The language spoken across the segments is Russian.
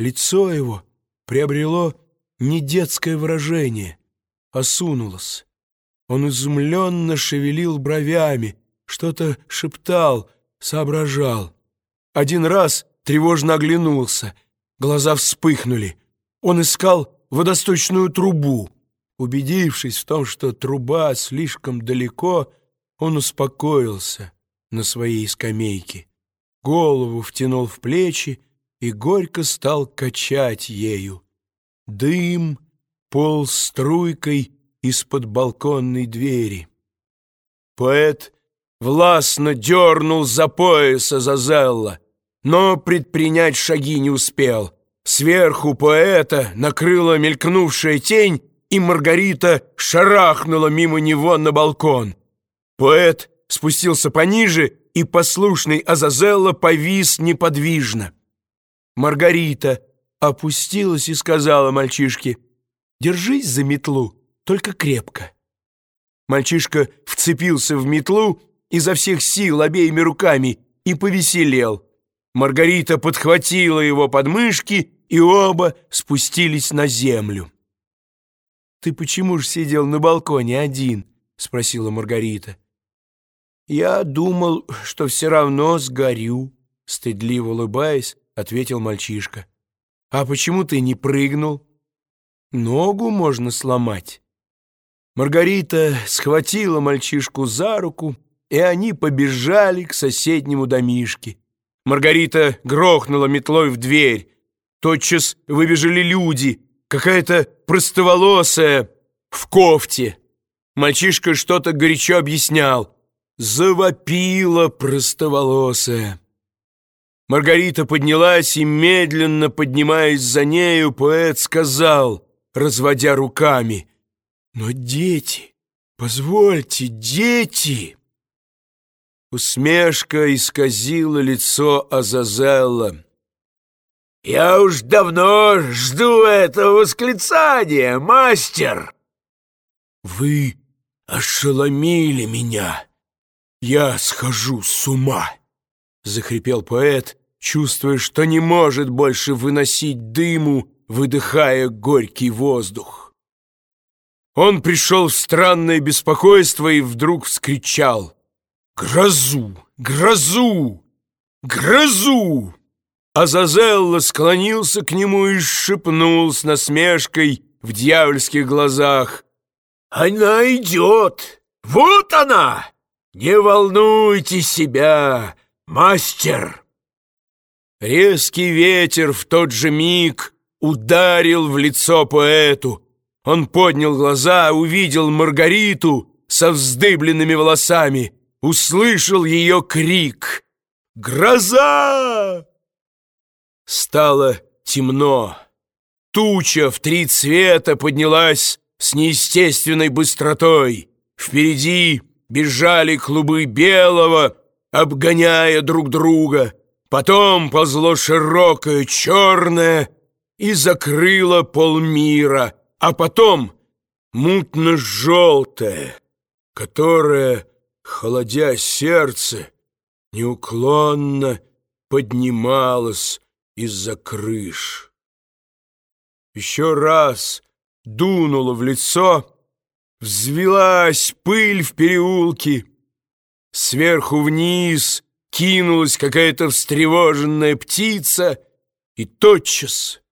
Лицо его приобрело не детское выражение, осунулось. Он изумленно шевелил бровями, что-то шептал, соображал. Один раз тревожно оглянулся, глаза вспыхнули. Он искал водосточную трубу. Убедившись в том, что труба слишком далеко, он успокоился на своей скамейке, голову втянул в плечи и горько стал качать ею. Дым полз струйкой из-под балконной двери. Поэт властно дернул за пояса Зазелла, но предпринять шаги не успел. Сверху поэта накрыла мелькнувшая тень, и Маргарита шарахнула мимо него на балкон. Поэт спустился пониже, и послушный Азазелла повис неподвижно. Маргарита опустилась и сказала мальчишке, «Держись за метлу, только крепко». Мальчишка вцепился в метлу изо всех сил обеими руками и повеселел. Маргарита подхватила его подмышки, и оба спустились на землю. «Ты почему же сидел на балконе один?» — спросила Маргарита. «Я думал, что все равно сгорю», — стыдливо улыбаясь, ответил мальчишка. «А почему ты не прыгнул? Ногу можно сломать». Маргарита схватила мальчишку за руку, и они побежали к соседнему домишке. Маргарита грохнула метлой в дверь. Тотчас выбежали люди — какая-то простоволосая в кофте. Мальчишка что-то горячо объяснял. Завопила простоволосая. Маргарита поднялась и, медленно поднимаясь за нею, поэт сказал, разводя руками, «Но дети, позвольте, дети!» Усмешка исказила лицо Азазелла. «Я уж давно жду этого восклицания, мастер!» «Вы ошеломили меня! Я схожу с ума!» — захрипел поэт, чувствуя, что не может больше выносить дыму, выдыхая горький воздух. Он пришел в странное беспокойство и вдруг вскричал «Грозу! Грозу! Грозу!» Азазелла склонился к нему и шепнул с насмешкой в дьявольских глазах. «Она идет! Вот она! Не волнуйте себя, мастер!» Резкий ветер в тот же миг ударил в лицо поэту. Он поднял глаза, увидел Маргариту со вздыбленными волосами, услышал ее крик «Гроза!» Стало темно. Туча в три цвета поднялась с неестественной быстротой. Впереди бежали клубы белого, обгоняя друг друга. Потом ползло широкое черное и закрыло полмира, а потом мутно-желтое, которое, холодя сердце, неуклонно поднималось из-за крыш. Еще раз дунуло в лицо, взвелась пыль в переулке, сверху вниз кинулась какая-то встревоженная птица, и тотчас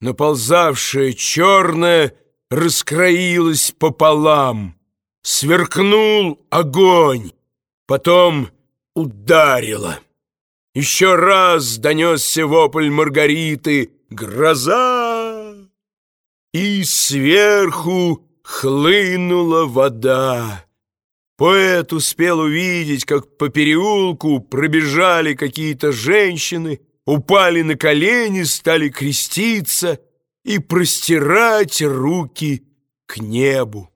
наползавшая черная раскроилась пополам, сверкнул огонь, потом ударила. Еще раз донесся вопль Маргариты «Гроза!» И сверху хлынула вода. Поэт успел увидеть, как по переулку пробежали какие-то женщины, упали на колени, стали креститься и простирать руки к небу.